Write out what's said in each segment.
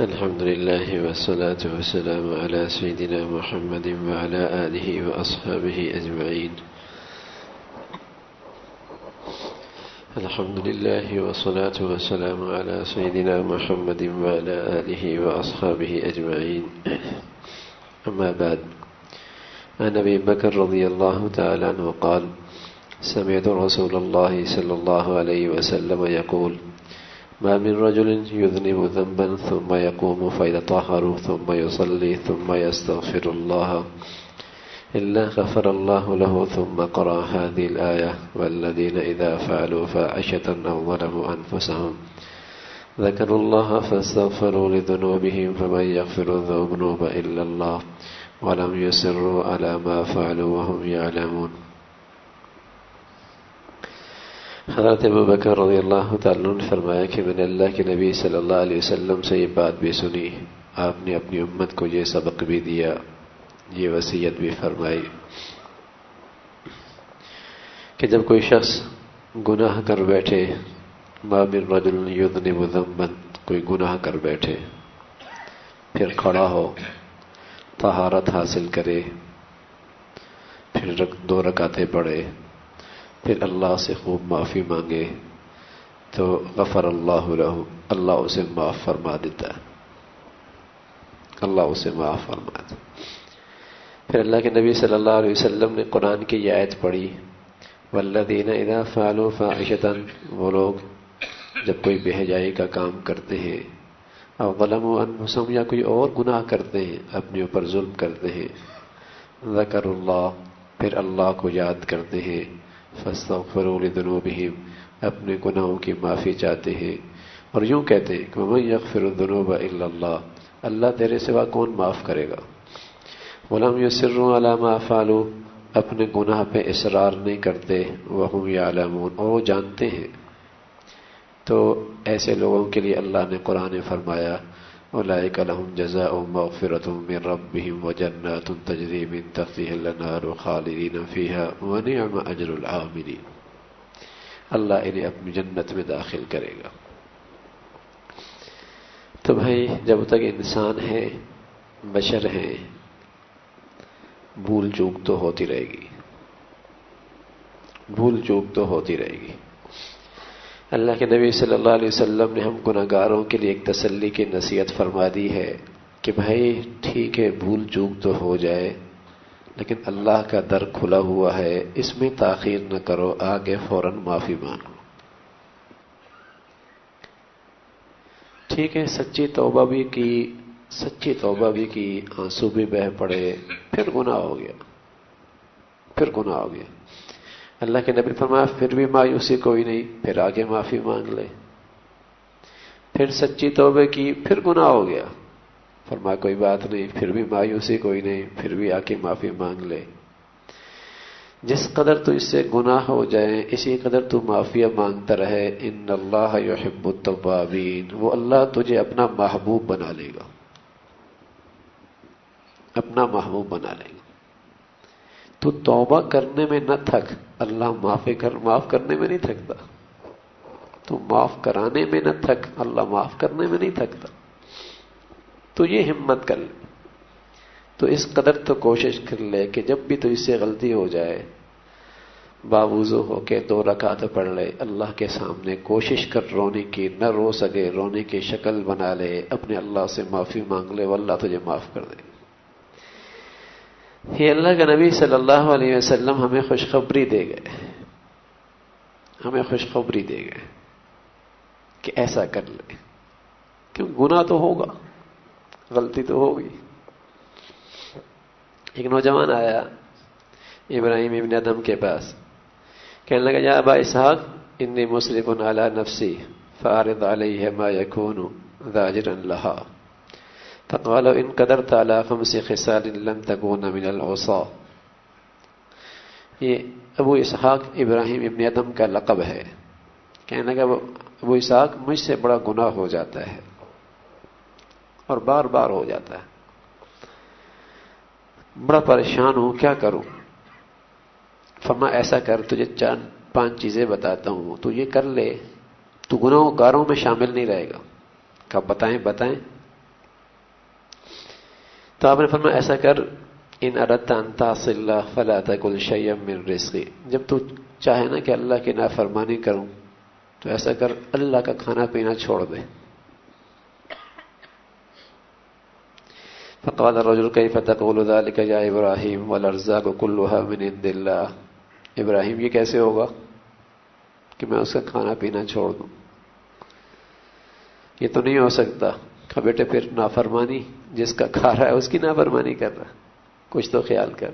الحمد لله والصلاة والسلام على سيدنا محمد وعلى آله وأصحابه أجمعين. الحمد لله والصلاة والسلام على سيدنا محمد وعلى آله وأصحابه أجمعين. أما بعد، عن أبي بكر رضي الله تعالى عنه قال سمعت رسول الله صلى الله عليه وسلم يقول ما من رجل يذنب ذنبا ثم يقوم فيتطهر ثم يصلي ثم يستغفر الله إلا غفر الله له ثم قرأ هذه الآية والذين إذا فعلوا فاعشة أو ظلموا أنفسهم ذكروا الله فاستغفروا لذنوبهم فمن يغفر الذنوب إلا الله ولم يسروا على ما فعلوا وهم يعلمون حضرت ابو بکر رضی اللہ تعالیٰ نے فرمایا کہ میں نے اللہ کے نبی صلی اللہ علیہ وسلم سے یہ بات بھی سنی۔ آپ نے اپنی امت کو یہ سبق بھی دیا، یہ وصیت بھی فرمائی۔ کہ جب کوئی شخص گناہ کر بیٹھے بابر رجل یذنب ذنبا، کوئی گناہ کر بیٹھے، پھر کھڑا ہو، طہارت حاصل کرے، پھر دو رکعتیں پڑھے۔ پھر اللہ سے خوب معافی مانگے تو غفر اللہ له اللہ اسے معاف فرما دیتا ہے۔ اللہ اسے معاف فرما دیتا پھر اللہ کے نبی صلی اللہ علیہ وسلم نے قرآن کی یہ آیت پڑھی والذین اذا فعلوا فاحشتا وہ لوگ جب کوئی بہجائی کا کام کرتے ہیں اور غلم و انفسم یا کوئی اور گناہ کرتے ہیں، اپنے اوپر ظلم کرتے ہیں ذکر اللہ، پھر اللہ کو یاد کرتے ہیں۔ فاستغفروا لذنوبهم، اپنے گناہوں کی معافی چاہتے ہیں۔ اور یوں کہتے ہیں کہ من یغفر الذنوب الا اللہ اللہ تیرے سوا کون معاف کرے گا؟ غلام یسروا علی ما فعلوا، اپنے گناہ پہ اصرار نہیں کرتے، وهم یعلمون اور وہ جانتے ہیں۔ تو ایسے لوگوں کے لیے اللہ نے قرآن فرمایا اولئک لهم جزاء مغفرة من ربهم وجنات تجري من تحتها الانهار خالدين فيها ونعم اجر العاملين. اللہ انہیں اپنی جنت میں داخل کرے گا۔ تو بھائی، جب تک انسان ہے، بشر ہیں بھول چوک تو ہوتی رہے گی۔ بھول چوک تو ہوتی رہے گی۔ اللہ کے نبی صلی اللہ علیہ وسلم نے ہم گناہ گاروں کے لیے ایک تسلی کی نصیحت فرما دی ہے کہ بھائی ٹھیک ہے، بھول چوک تو ہو جائے، لیکن اللہ کا در کھلا ہوا ہے، اس میں تاخیر نہ کرو، آگے فوراً معافی مانگو۔ ٹھیک ہے، سچی توبہ بھی کی، سچی توبہ بھی کی، آنسو بھی بہ پڑے، پھر گناہ ہو گیا، پھر گناہ ہو گیا۔ اللہ کے نبی فرمایا، پھر بھی مایوسی کوئی نہیں، پھر آگے معافی مانگ لے۔ پھر سچی توبے کی، پھر گناہ ہو گیا۔ فرمایا، کوئی بات نہیں، پھر بھی مایوسی کوئی نہیں، پھر بھی آ کے معافی مانگ لے۔ جس قدر تو اس سے گناہ ہو جائے، اسی قدر تو معافیا مانگتا رہے۔ ان اللہ یحب التوابین، وہ اللہ تجھے اپنا محبوب بنا لے گا۔ اپنا محبوب بنا لے گا۔ تو توبہ کرنے میں نہ تھک۔ اللہ معاف کر معاف کرنے میں نہیں تھکتا۔ تو معاف کرانے میں نہ تھک۔ اللہ معاف کرنے میں نہیں تھکتا۔ تو یہ ہمت کر لے۔ تو اس قدر تو کوشش کر لے کہ جب بھی تو اس سے غلطی ہو جائے، باوضو ہو کے دو رکعت پڑھ لے۔ اللہ کے سامنے کوشش کر رونے کی، نہ رو سکے، رونے کی شکل بنا لے۔ اپنے اللہ سے معافی مانگ لے وہ تجھے معاف کر دے۔ یہ اللہ کا نبی صلی اللہ علیہ وسلم ہمیں خوشخبری دے گئے۔ ہمیں خوشخبری دے گئے کہ ایسا کر لے۔ کیوں؟ گناہ تو ہوگا، غلطی تو ہوگی۔ ایک نوجوان آیا ابراہیم ابن ادم کے پاس، کہنے لگا، یا ابا اسحاق، انی مسلم علی نفسی فارض علیہ ما یکون ذاجرا لہا۔ فقال ان قدرت على خمس خصال لن تكون من العصا. یہ ابو اسحاق ابراہیم ابن ادم کا لقب ہے۔ کہنے لگا ابو اسحاق مجھ سے بڑا گناہ ہو جاتا ہے۔ اور بار بار ہو جاتا ہے۔ بڑا پریشان ہوں، کیا کروں؟ فرما، ایسا کر، تجھے چند پانچ چیزیں بتاتا ہوں۔ تو یہ کر لے۔ تو گناہوں گاروں میں شامل نہیں رہے گا۔ کب بتائیں؟ بتائیں۔ تو آپ نے فرمایا ایسا کر، ان اللہ، فلا تکل شیم من رزقی۔ جب تو چاہے نا کہ اللہ کی نافرمانی کروں، تو ایسا کر، اللہ کا کھانا پینا چھوڑ دے۔ فقال الرجل كيف تقول ذلك يا ابراہیم؟ والارزاق كلها من عند الله ابراہیم، یہ کیسے ہوگا کہ میں اس کا کھانا پینا چھوڑ دوں؟ یہ تو نہیں ہو سکتا۔ کہ بیٹے پھر نافرمانی جس کا کھا رہا ہے اس کی نافرمانی کر رہا کچھ تو خیال کر۔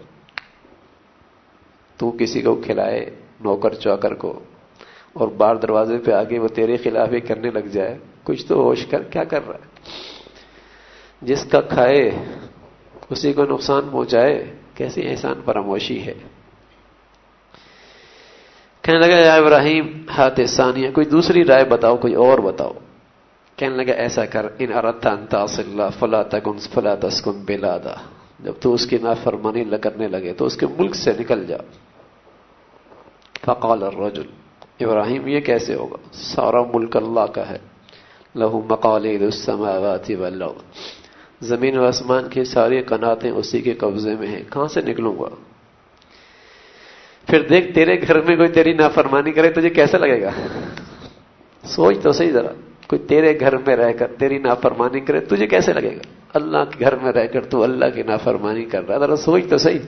تو کسی کو کھلائے نوکر چوکر کو اور بار دروازے پہ آگے وہ تیرے خلاف ہی کرنے لگ جائے۔ کچھ تو ہوش کر، کیا کر رہا ہے؟ جس کا کھائے، اسی کو نقصان پہنچائے، کیسی احسان فراموشی ہے۔ کہنے لگا، یا ابراہیم، ہاتھ ثانیہ، کوئی دوسری رائے بتاؤ، کوئی اور بتاؤ۔ کہنے لگا، ایسا کر، ان ارتا اللہ، فلا تکن، فلا تسکن بلادا. جب تو اس کی نافرمانی کرنے لگے، تو اس کے ملک سے نکل جا۔ فقال الرجل، ابراہیم، یہ کیسے ہوگا؟ سارا ملک اللہ کا ہے، لہو مقالید السماوات والارض. زمین و آسمان کی ساری قناتیں اسی کے قبضے میں ہیں، کہاں سے نکلوں گا؟ پھر دیکھ، تیرے گھر میں کوئی تیری نافرمانی کرے، تجھے کیسا لگے گا؟ سوچ تو صحیح ذرا۔ کوئی تیرے گھر میں رہ کر تیری نافرمانی کرے، تجھے کیسے لگے گا؟ اللہ کے گھر میں رہ کر تو اللہ کی نافرمانی کر رہا ذرا سوچ تو صحیح۔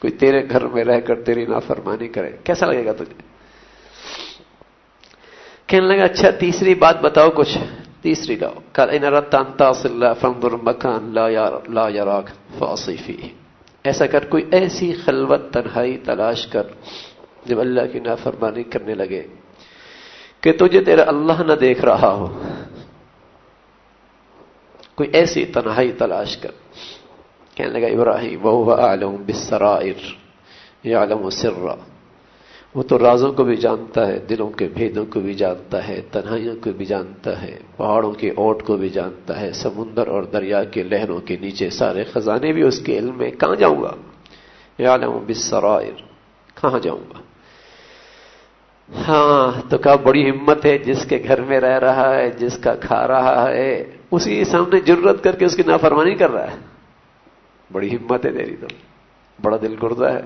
کوئی تیرے گھر میں رہ کر تیری نافرمانی کرے، کیسا لگے گا تجھے؟ کہنے لگا اچھا تیسری بات بتاؤ کچھ۔ تیسری لاؤ۔ کل ان رتانتا مکان لا لا یراک فاصفی ایسا کر، کوئی ایسی خلوت، تنہائی، تلاش کر جب اللہ کی نافرمانی کرنے لگے۔ کہ تجھے تیرا اللہ نہ دیکھ رہا ہو۔ کوئی ایسی تنہائی تلاش کر۔ کہنے لگا، ابراہیم وہ عالم بسرائر یا عالم و سرا۔ وہ تو رازوں کو بھی جانتا ہے، دلوں کے بھیدوں کو بھی جانتا ہے، تنہائیوں کو بھی جانتا ہے، پہاڑوں کے اوٹ کو بھی جانتا ہے، سمندر اور دریا کے لہروں کے نیچے سارے خزانے بھی اس کے علم میں کہاں جاؤں گا؟ یا عالم بسرائر کہاں جاؤں گا؟ ہاں تو کہا بڑی ہمت ہے جس کے گھر میں رہ رہا ہے، جس کا کھا رہا ہے، اسی سامنے ضرورت کر کے اس کی نافرمانی کر رہا ہے۔ بڑی ہمت ہے تیری تو۔ بڑا دل گردا ہے۔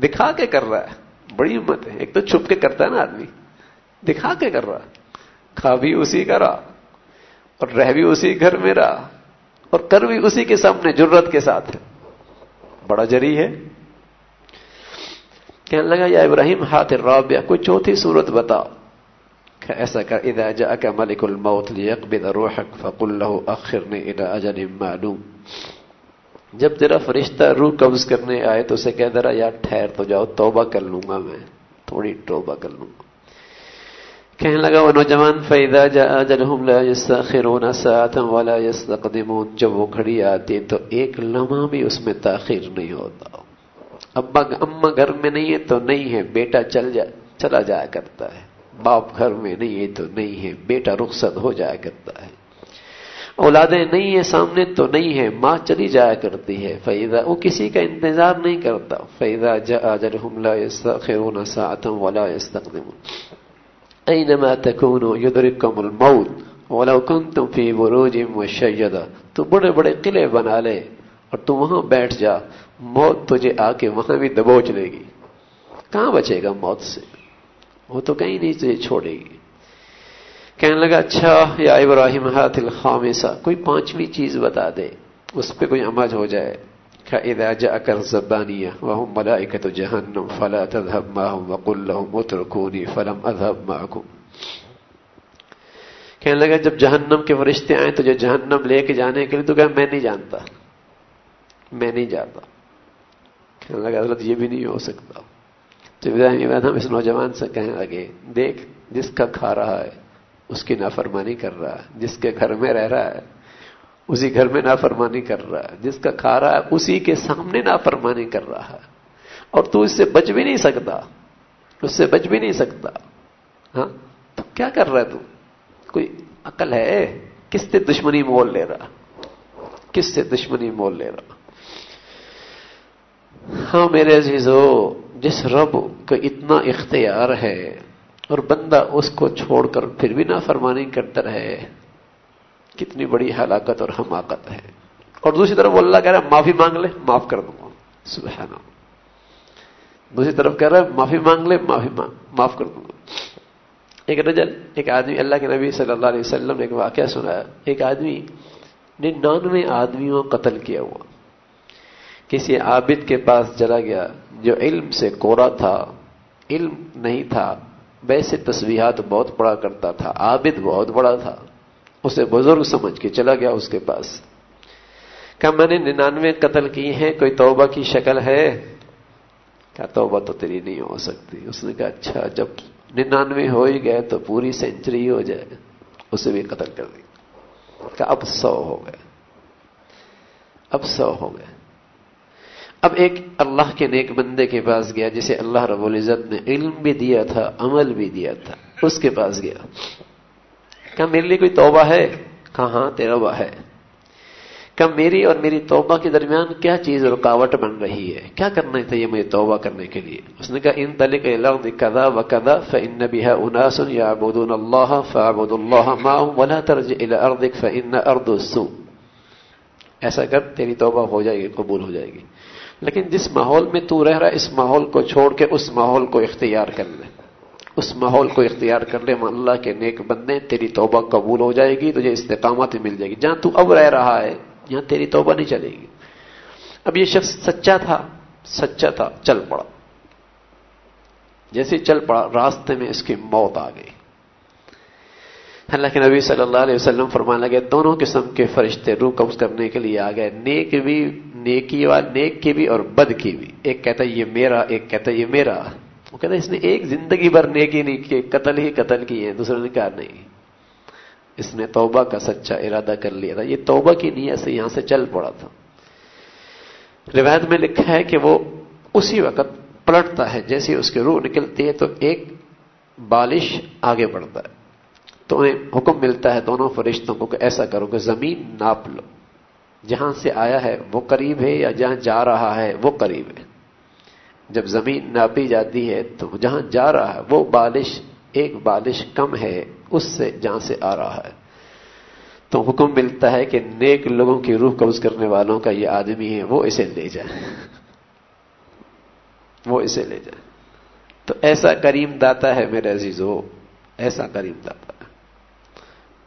دکھا کے کر رہا ہے۔ بڑی ہمت ہے۔ ایک تو چھپ کے کرتا ہے نا آدمی۔ دکھا کے کر رہا کھا بھی اسی کا رہا۔ اور رہ بھی اسی گھر میں رہا۔ اور کر بھی اسی کے سامنے ضرورت کے ساتھ بڑا جری ہے۔ کہنے لگا، یا ابراہیم، ہاتھ رابع، کوئی چوتھی صورت بتاؤ. ایسا کر، اذا جاءك ملك الموت ليقبض روحك فقل له اخرني الى اجل معلوم. جب تیرا فرشتہ روح قبض کرنے آئے تو اسے کہہ درا، یار، ٹھہر تو جاؤ، توبہ کر لوں گا میں، تھوڑی توبہ کر لوں گا. کہنے لگا، وہ نوجوان فیدا جا اجلهم لا يستاخرون ساعه ولا يستقدمون. جب وہ گھڑی آتی تو ایک لمحہ بھی اس میں تاخیر نہیں ہوتا۔ ابا اما گھر میں نہیں ہے تو نہیں ہے، بیٹا چل جا، چلا جایا کرتا ہے۔ باپ گھر میں نہیں ہے تو نہیں ہے، بیٹا رخصت ہو جایا کرتا ہے۔ اولادیں نہیں ہے سامنے تو نہیں ہے، ماں چلی جایا کرتی ہے۔ فیضا وہ کسی کا انتظار نہیں کرتا۔ فیضا جاجرهم لا يستخرون ساعتا ولا يستقدمون۔ اینما تکونوا یدرککم الموت ولو کنتم فی بروج مشیدہ تو بڑے بڑے قلعے بنا لے اور تو وہاں بیٹھ جا۔ موت تجھے آ کے وہاں بھی دبوچ لے گی۔ کہاں بچے گا موت سے؟ وہ تو کہیں نہیں تجھے چھوڑے گی۔ کہنے لگا اچھا یا ابراہیم، ہاتھ الخامسا کوئی پانچویں چیز بتا دے، اس پہ کوئی عمل ہو جائے۔ اذا جاءك الزبانية وهم ملائكة جهنم فلا تذهب معهم وقل لهم اتركوني فلم اذهب معكم کہنے لگا، جب جہنم کے فرشتے آئیں تو جو جہنم لے کے جانے کے لیے تو کہا، میں نہیں جانتا۔ میں نہیں جاتا کہنے لگا حضرت یہ بھی نہیں ہو سکتا۔ تو ہم اس نوجوان سے کہنے لگے، دیکھ، جس کا کھا رہا ہے، اس کی نافرمانی کر رہا ہے، جس کے گھر میں رہ رہا ہے، اسی گھر میں نافرمانی کر رہا ہے، جس کا کھا رہا ہے، اسی کے سامنے نافرمانی کر رہا ہے۔ اور تو اس سے بچ بھی نہیں سکتا۔ اس سے بچ بھی نہیں سکتا۔ ہاں؟ تو کیا کر رہا ہے تو؟ کوئی عقل ہے؟ کس سے دشمنی مول لے رہا؟ کس سے دشمنی مول لے رہا؟ ہاں میرے عزیزو، جس رب کا اتنا اختیار ہے اور بندہ اس کو چھوڑ کر پھر بھی نافرمانی کرتا رہے، کتنی بڑی ہلاکت اور حماقت ہے۔ اور دوسری طرف وہ اللہ کہہ رہا ہے، معافی مانگ لے، معاف کر دوں گا۔ سبحانہ دوسری طرف کہہ رہا ہے، معافی مانگ لے، معافی مانگ، معاف کر دوں گا۔ ایک رجل، ایک آدمی، اللہ کے نبی صلی اللہ علیہ وسلم نے ایک واقعہ سنایا۔ ایک آدمی ننانوے آدمیوں قتل کیا ہوا۔ کسی عابد کے پاس چلا گیا جو علم سے کورا تھا، علم نہیں تھا، ویسے تصویحات بہت پڑا کرتا تھا، عابد بہت بڑا تھا۔ اسے بزرگ سمجھ کے چلا گیا اس کے پاس۔ کہا، میں نے ننانوے قتل کی ہیں، کوئی توبہ کی شکل ہے؟ کہا، توبہ تو تیری نہیں ہو سکتی۔ اس نے کہا اچھا جب ننانوے ہو ہی گئے تو پوری سینچری ہو جائے۔ اسے بھی قتل کر دی۔ کہا، اب سو ہو گئے۔ اب سو ہو گئے۔ اب ایک اللہ کے نیک بندے کے پاس گیا جسے اللہ رب العزت نے علم بھی دیا تھا، عمل بھی دیا تھا، اس کے پاس گیا۔ کہا، میرے لیے کوئی توبہ ہے؟ کہا ہاں تیرا ہے۔ کہ میری اور میری توبہ کے درمیان کیا چیز رکاوٹ بن رہی ہے؟ کیا کرنا چاہیے مجھے توبہ کرنے کے لیے؟ اس نے کہا، ان تلک کدا و کدا فن بها اناس يعبدون الله فاعبد الله معهم ولا ترجع الى ارضك فان ارض السوء ایسا کر، تیری توبہ ہو جائے گی، قبول ہو جائے گی۔ لیکن جس ماحول میں تو رہ رہا ہے، اس ماحول کو چھوڑ کے اس ماحول کو اختیار کر لے اس ماحول کو اختیار کر لے اللہ کے نیک بندے، تیری توبہ قبول ہو جائے گی، تجھے استقامت مل جائے گی۔ جہاں تو اب رہ رہا ہے، یہاں تیری توبہ نہیں چلے گی۔ اب یہ شخص سچا تھا سچا تھا، چل پڑا۔ جیسے چل پڑا، راستے میں اس کی موت آ گئی۔ اللہ کے نبی صلی اللہ علیہ وسلم فرمانے لگے، دونوں قسم کے فرشتے روح قبض کرنے کے لیے آ گئے نیک بھی، نیکی وال، نیک کی بھی اور بد کی بھی۔ ایک کہتا ہے، یہ میرا، ایک کہتا ہے، یہ میرا۔ وہ کہتا ہے، اس نے ایک زندگی بھر نیکی نہیں کی، قتل ہی قتل کی ہے، دوسرے نے کہا نہیں۔ اس نے توبہ کا سچا ارادہ کر لیا تھا۔ یہ توبہ کی نیت سے یہاں سے چل پڑا تھا۔ روایت میں لکھا ہے کہ وہ اسی وقت پلٹتا ہے، جیسے اس کی روح نکلتی ہے تو ایک بالش آگے بڑھتا ہے۔ تو انہیں حکم ملتا ہے دونوں فرشتوں کو کہ ایسا کرو کہ زمین ناپ لو۔ جہاں سے آیا ہے وہ قریب ہے یا جہاں جا رہا ہے وہ قریب ہے۔ جب زمین ناپی جاتی ہے تو جہاں جا رہا ہے وہ بالش، ایک بالش کم ہے اس سے جہاں سے آ رہا ہے۔ تو حکم ملتا ہے کہ نیک لوگوں کی روح قبض کرنے والوں کا یہ آدمی ہے، وہ اسے لے جائے۔ وہ اسے لے جائے۔ تو ایسا کریم داتا ہے میرے عزیز ہو ایسا کریم داتا۔ ہے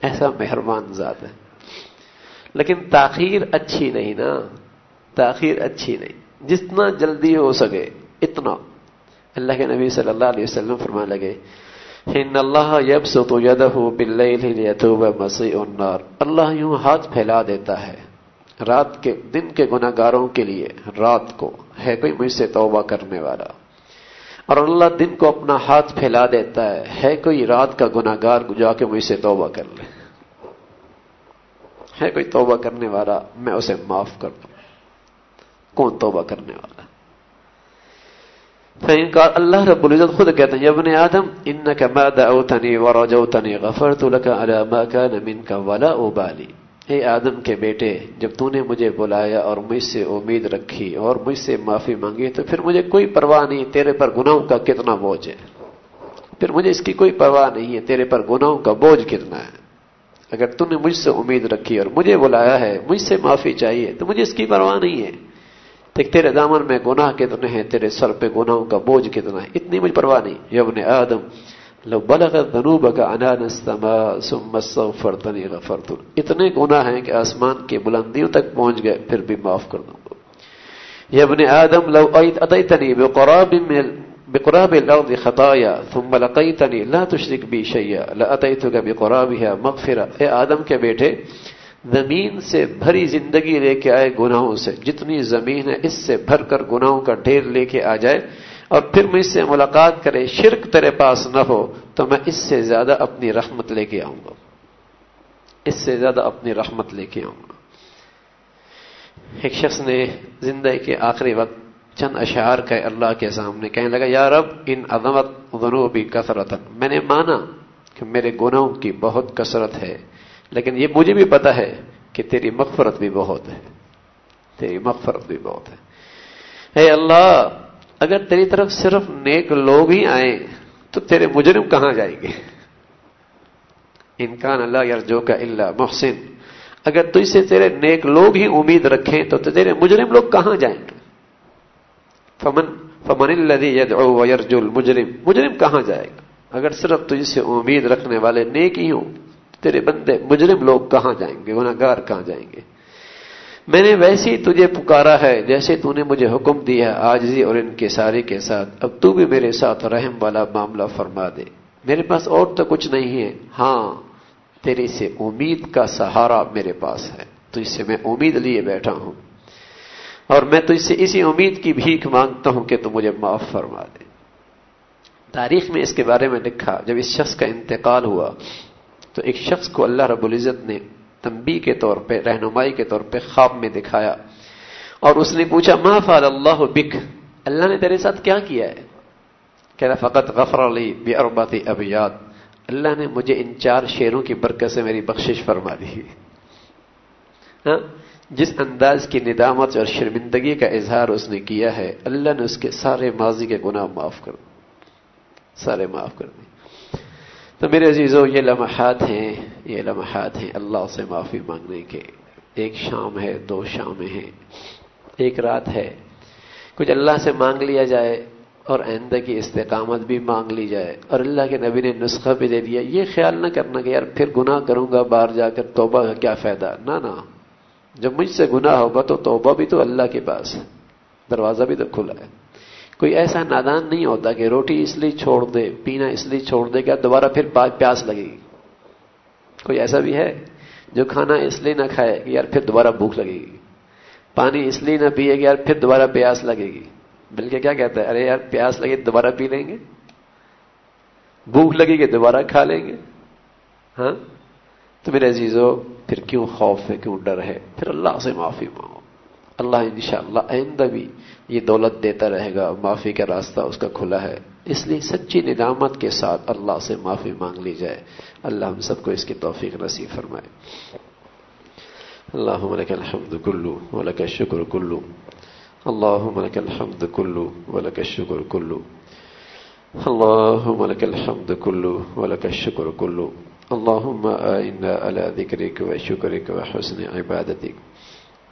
ایسا مہربان ذات ہے۔ لیکن تاخیر اچھی نہیں نا۔ تاخیر اچھی نہیں۔ جتنا جلدی ہو سکے، اتنا۔ اللہ کے نبی صلی اللہ علیہ وسلم فرما لگے، ان اللہ یبسط یدہ باللیل لیتوب مسیح النار اللہ یوں ہاتھ پھیلا دیتا ہے رات کے، دن کے گناہگاروں کے لیے، رات کو۔ ہے کوئی مجھ سے توبہ کرنے والا۔ اور اللہ دن کو اپنا ہاتھ پھیلا دیتا ہے۔ ہے کوئی رات کا گناہگار جا کے مجھ سے توبہ کر لے۔ ہے کوئی توبہ کرنے والا، میں اسے معاف کر دوں۔ کون توبہ کرنے والا؟ اللہ رب العزت خود کہتے ہیں ابن آدم انك ما دعوتني ورجوتني غفرت لك على ما كان منك ولا ابالي اے آدم کے بیٹے، جب تو نے مجھے بلایا اور مجھ سے امید رکھی اور مجھ سے معافی مانگی، تو پھر مجھے کوئی پرواہ نہیں تیرے پر گناہوں کا کتنا بوجھ ہے۔ پھر مجھے اس کی کوئی پرواہ نہیں ہے تیرے پر گناہوں کا بوجھ کتنا ہے۔ اگر تو نے مجھ سے امید رکھی اور مجھے بلایا ہے، مجھ سے معافی چاہیے، تو مجھے اس کی پرواہ نہیں ہے۔ دیکھ، تیرے دامن میں گناہ کتنے ہیں، تیرے سر پہ گناہوں کا بوجھ کتنا ہے، اتنی مجھ پرواہ نہیں۔ یبن آدم لو بلغ ذنوبك عنان السماء ثم استغفرتني غفرت اتنے گناہ ہیں کہ آسمان کی بلندیوں تک پہنچ گئے، پھر بھی معاف کر دوں گا۔ یا ابن آدم، لو اتیتنی بقراب من بقراب الارض خطایا، ثم لقیتنی لا تشرک بی شیئا لاتیتک بقرابها مغفرہ۔ اے آدم کے بیٹے، زمین سے بھری زندگی لے کے آئے گناہوں سے، جتنی زمین ہے، اس سے بھر کر گناہوں کا ڈھیر لے کے آ جائے۔ اور پھر مجھ سے ملاقات کرے، شرک تیرے پاس نہ ہو، تو میں اس سے زیادہ اپنی رحمت لے کے آؤں گا۔ اس سے زیادہ اپنی رحمت لے کے آؤں گا۔ ایک شخص نے زندگی کے آخری وقت چند اشعار کا اللہ کے سامنے، کہنے لگا، یا رب، ان عظمت ذنوبی کثرت میں نے مانا کہ میرے گناہوں کی بہت کثرت ہے، لیکن یہ مجھے بھی پتا ہے کہ تیری مغفرت بھی بہت ہے۔ تیری مغفرت بھی بہت ہے۔ اے اللہ اگر تیری طرف صرف نیک لوگ ہی آئیں، تو تیرے مجرم کہاں جائیں گے؟ انکان اللہ یار جو کا اللہ محسن۔ اگر تجھ سے تیرے نیک لوگ ہی امید رکھیں، تو تیرے مجرم لوگ کہاں جائیں؟ گے فمن فمن الذي يدعو ويرجو المجرم۔ مجرم کہاں جائے گا؟ اگر صرف تجھ سے امید رکھنے والے نیک ہی ہوں تیرے بندے مجرم لوگ کہاں جائیں گے؟ گناگار کہاں جائیں گے؟ میں نے ویسے ہی تجھے پکارا ہے جیسے تو نے مجھے حکم دیا آجزی اور ان کے سارے کے ساتھ۔ اب تو بھی میرے ساتھ رحم والا معاملہ فرما دے۔ میرے پاس اور تو کچھ نہیں ہے۔ ہاں تیری سے امید کا سہارا میرے پاس ہے۔ تو اس سے میں امید لیے بیٹھا ہوں۔ اور میں تو اس سے اسی امید کی بھیک مانگتا ہوں کہ تو مجھے معاف فرما دے۔ تاریخ میں اس کے بارے میں لکھا، جب اس شخص کا انتقال ہوا، تو ایک شخص کو اللہ رب العزت نے تنبی کے طور پہ، رہنمائی کے طور پہ خواب میں دکھایا۔ اور اس نے پوچھا، ما فعل اللہ بک؟ اللہ نے تیرے ساتھ کیا کیا ہے؟ کہہ رہا فقط غفر علی بے اربات ابیات۔ اللہ نے مجھے ان چار شیروں کی برکت سے میری بخشش فرما دی۔ ہاں جس انداز کی ندامت اور شرمندگی کا اظہار اس نے کیا ہے، اللہ نے اس کے سارے ماضی کے گناہ معاف کر، سارے معاف کر دی تو میرے عزیزوں، یہ لمحات ہیں، یہ لمحات ہیں اللہ سے معافی مانگنے کے۔ ایک شام ہے، دو شامیں ہیں، ایک رات ہے۔ کچھ اللہ سے مانگ لیا جائے اور آئندہ کی استقامت بھی مانگ لی جائے۔ اور اللہ کے نبی نے نسخہ بھی دے دیا۔ یہ خیال نہ کرنا کہ یار پھر گناہ کروں گا، باہر جا کر توبہ کا کیا فائدہ؟ نہ نہ۔ جب مجھ سے گناہ ہوگا تو توبہ بھی تو اللہ کے پاس ہے دروازہ بھی تو کھلا ہے۔ کوئی ایسا نادان نہیں ہوتا کہ روٹی اس لیے چھوڑ دے، پینا اس لیے چھوڑ دے کیا دوبارہ پھر پیاس لگے گی۔ کوئی ایسا بھی ہے جو کھانا اس لیے نہ کھائے کہ یار پھر دوبارہ بھوک لگے گی۔ پانی اس لیے نہ پیے گی یار پھر دوبارہ پیاس لگے گی۔ بلکہ کیا کہتا ہے؟ ارے یار پیاس لگے دوبارہ پی لیں گے۔ بھوک لگے گی دوبارہ کھا لیں گے۔ ہاں؟ تو میرے عزیزو، پھر کیوں خوف ہے، کیوں ڈر ہے؟ پھر اللہ سے معافی مانگو۔ اللہ انشاءاللہ آئندہ بھی یہ دولت دیتا رہے گا معافی کا راستہ اس کا کھلا ہے۔ اس لیے سچی ندامت کے ساتھ اللہ سے معافی مانگ لی جائے۔ اللہ ہم سب کو اس کی توفیق نصیب فرمائے۔ اللہ لك الحمد كله ولك الشكر كله اللهم لك الحمد كله ولك الشكر كله اللهم لك الحمد كله ولك الشكر كله اللهم آئنا على ذكرك وشكرك وحسن عبادتك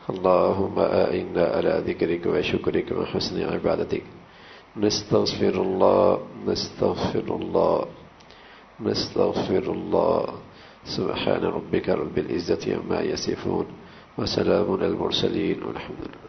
اللهم آئنا على ذكرك وشكرك وحسن عبادتك نستغفر الله نستغفر الله نستغفر الله سبحان ربك رب العزة عما يصفون وسلام المرسلين والحمد لله